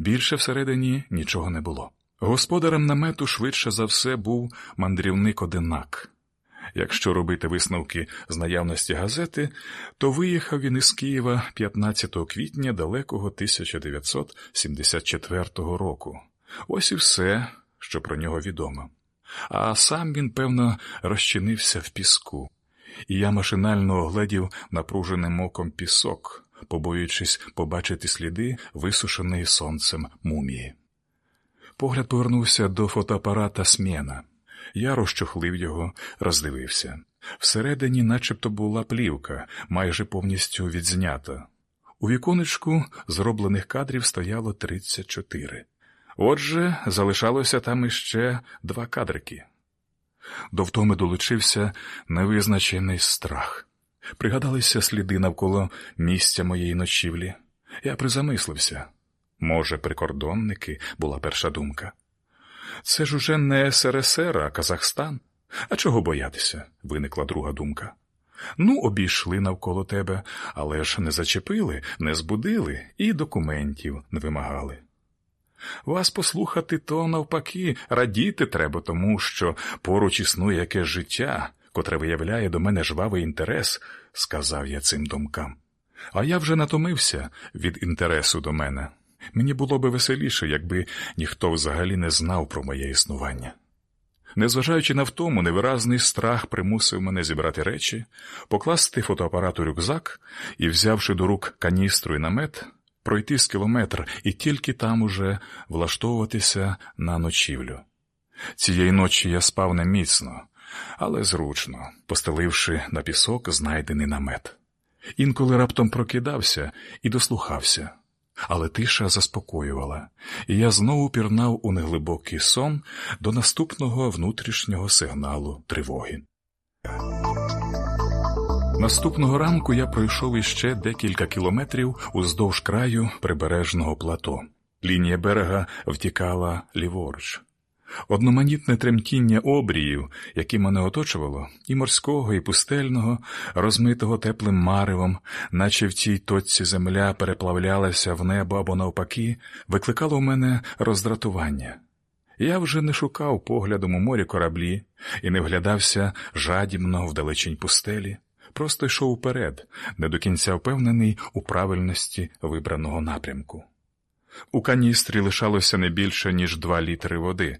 Більше всередині нічого не було. Господарем намету швидше за все був мандрівник одинак. Якщо робити висновки з наявності газети, то виїхав він із Києва 15 квітня далекого 1974 року. Ось і все, що про нього відомо. А сам він, певно, розчинився в піску, і я машинально огледів напруженим оком пісок, побоюючись побачити сліди висушеної сонцем мумії. Погляд повернувся до фотоапарата Смєна. Я розчохлив його, роздивився. Всередині, начебто, була плівка, майже повністю відзнята. У віконечку зроблених кадрів стояло 34. Отже, залишалося там іще два кадрики. До втоми долучився невизначений страх. Пригадалися сліди навколо місця моєї ночівлі. Я призамислився. Може, прикордонники була перша думка. Це ж уже не СРСР, а Казахстан. А чого боятися? виникла друга думка. Ну, обійшли навколо тебе, але ж не зачепили, не збудили і документів не вимагали. Вас послухати, то навпаки, радіти треба, тому що поруч існує якесь життя, котре виявляє до мене жвавий інтерес, сказав я цим думкам. А я вже натомився від інтересу до мене. Мені було би веселіше, якби ніхто взагалі не знав про моє існування. Незважаючи на втому, невиразний страх примусив мене зібрати речі, покласти фотоапарат у рюкзак і, взявши до рук каністру і намет, пройти з кілометр і тільки там уже влаштовуватися на ночівлю. Цієї ночі я спав не міцно, але зручно, постеливши на пісок знайдений намет. Інколи раптом прокидався і дослухався але тиша заспокоювала, і я знову пірнав у неглибокий сон до наступного внутрішнього сигналу тривоги. Наступного ранку я пройшов іще декілька кілометрів уздовж краю прибережного плато. Лінія берега втікала ліворуч. Одноманітне тремтіння обріїв, які мене оточувало, і морського, і пустельного, розмитого теплим маревом, наче в цій точці земля переплавлялася в небо або навпаки, викликало в мене роздратування. Я вже не шукав поглядом у морі кораблі і не вглядався жадібно вдалечінь пустелі, просто йшов уперед, не до кінця впевнений у правильності вибраного напрямку. У каністрі лишалося не більше, ніж два літри води,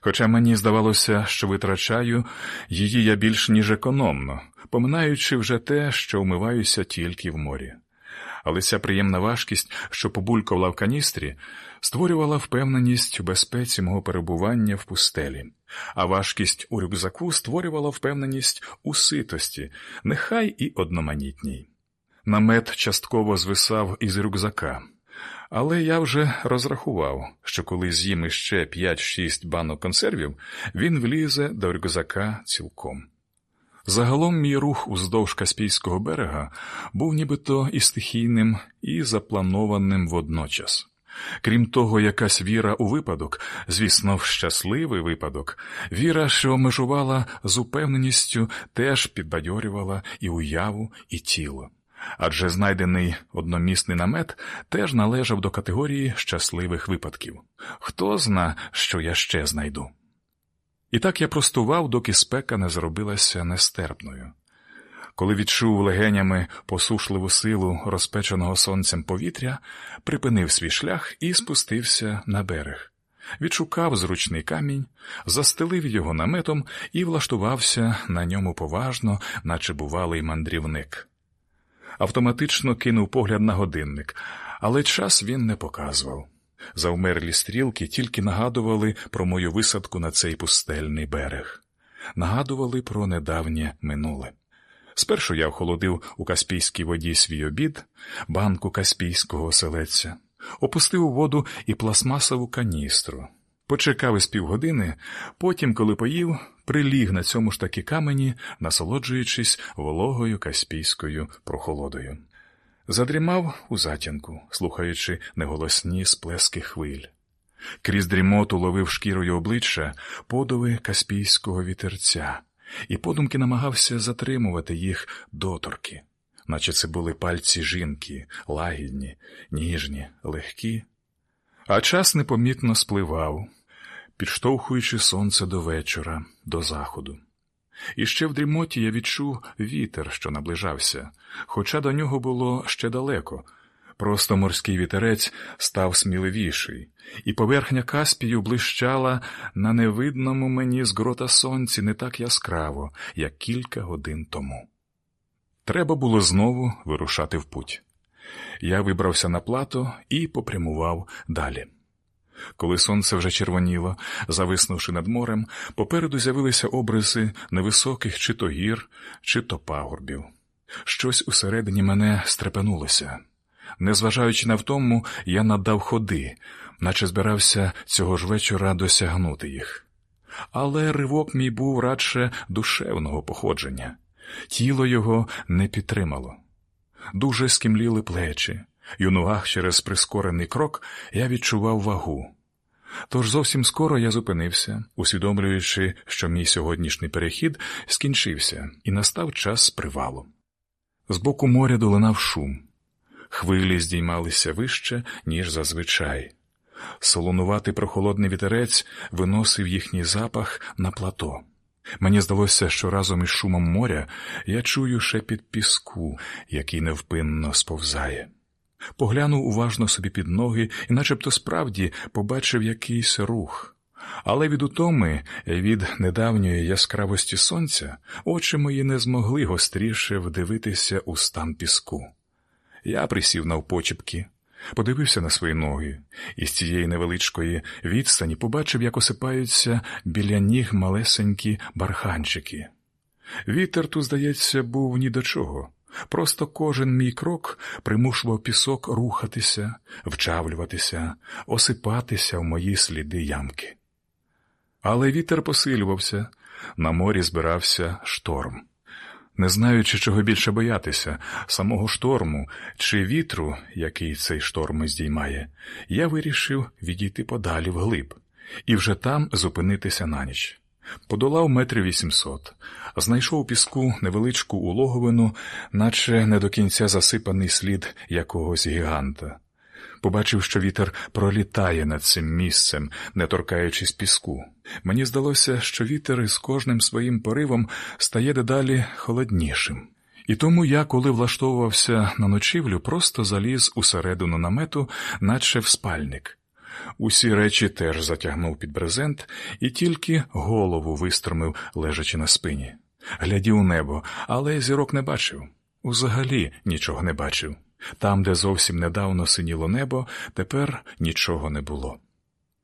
хоча мені здавалося, що витрачаю її я більш ніж економно, поминаючи вже те, що вмиваюся тільки в морі. Але ця приємна важкість, що побулькувала в каністрі, створювала впевненість у безпеці мого перебування в пустелі, а важкість у рюкзаку створювала впевненість у ситості, нехай і одноманітній. Намет частково звисав із рюкзака. Але я вже розрахував, що коли з'їм іще 5-6 банок консервів, він влізе до рюкзака цілком. Загалом мій рух уздовж Каспійського берега був нібито і стихійним, і запланованим водночас. Крім того, якась віра у випадок, звісно, в щасливий випадок, віра, що межувала з упевненістю, теж підбадьорювала і уяву, і тіло адже знайдений одномісний намет теж належав до категорії щасливих випадків. Хто зна, що я ще знайду. І так я простував, доки спека не зробилася нестерпною. Коли відчув легенями посушливу силу розпеченого сонцем повітря, припинив свій шлях і спустився на берег. Відшукав зручний камінь, застелив його наметом і влаштувався на ньому поважно, наче бувалий мандрівник автоматично кинув погляд на годинник, але час він не показував. Завмерлі стрілки тільки нагадували про мою висадку на цей пустельний берег, нагадували про недавнє минуле. Спершу я охолодив у Каспійській воді свій обід, банку Каспійського оселедця, опустив у воду і пластмасову каністру. Почекав із півгодини, потім, коли поїв, приліг на цьому ж таки камені, насолоджуючись вологою каспійською прохолодою. Задрімав у затінку, слухаючи неголосні сплески хвиль. Крізь дрімоту ловив шкірою обличчя подови каспійського вітерця, і подумки намагався затримувати їх доторки, наче це були пальці жінки, лагідні, ніжні, легкі А час непомітно спливав, підштовхуючи сонце до вечора, до заходу. І ще в дрімоті я відчув вітер, що наближався, хоча до нього було ще далеко. Просто морський вітерець став сміливіший, і поверхня Каспію блищала на невидному мені з грота сонці не так яскраво, як кілька годин тому. Треба було знову вирушати в путь. Я вибрався на плато і попрямував далі. Коли сонце вже червоніло, зависнувши над морем, попереду з'явилися обриси невисоких чи то гір, чи то пагорбів. Щось усередині мене стрепенулося. Незважаючи на втому, я надав ходи, наче збирався цього ж вечора досягнути їх. Але ривок мій був радше душевного походження, тіло його не підтримало. Дуже скімліли плечі, ногах через прискорений крок я відчував вагу. Тож зовсім скоро я зупинився, усвідомлюючи, що мій сьогоднішній перехід скінчився, і настав час привалу. З боку моря долинав шум, хвилі здіймалися вище, ніж зазвичай. Солонуватий прохолодний вітерець виносив їхній запах на плато. Мені здалося, що разом із шумом моря я чую шепіт піску, який невпинно сповзає. Поглянув уважно собі під ноги і начебто справді побачив якийсь рух. Але від утоми, від недавньої яскравості сонця, очі мої не змогли гостріше вдивитися у стан піску. Я присів навпочіпки, подивився на свої ноги, і з цієї невеличкої відстані побачив, як осипаються біля ніг малесенькі барханчики. Вітер тут, здається, був ні до чого. Просто кожен мій крок примушував пісок рухатися, вчавлюватися, осипатися в мої сліди ямки. Але вітер посилювався, на морі збирався шторм. Не знаючи, чого більше боятися, самого шторму чи вітру, який цей шторм здіймає, я вирішив відійти подалі вглиб і вже там зупинитися на ніч. Подолав метрів вісімсот, знайшов у піску невеличку улоговину, наче не до кінця засипаний слід якогось гіганта. Побачив, що вітер пролітає над цим місцем, не торкаючись піску. Мені здалося, що вітер із кожним своїм поривом стає дедалі холоднішим. І тому я, коли влаштовувався на ночівлю, просто заліз усередину намету, наче в спальник. Усі речі теж затягнув під брезент і тільки голову вистромив, лежачи на спині. Глядів у небо, але зірок не бачив. Узагалі нічого не бачив. Там, де зовсім недавно синіло небо, тепер нічого не було.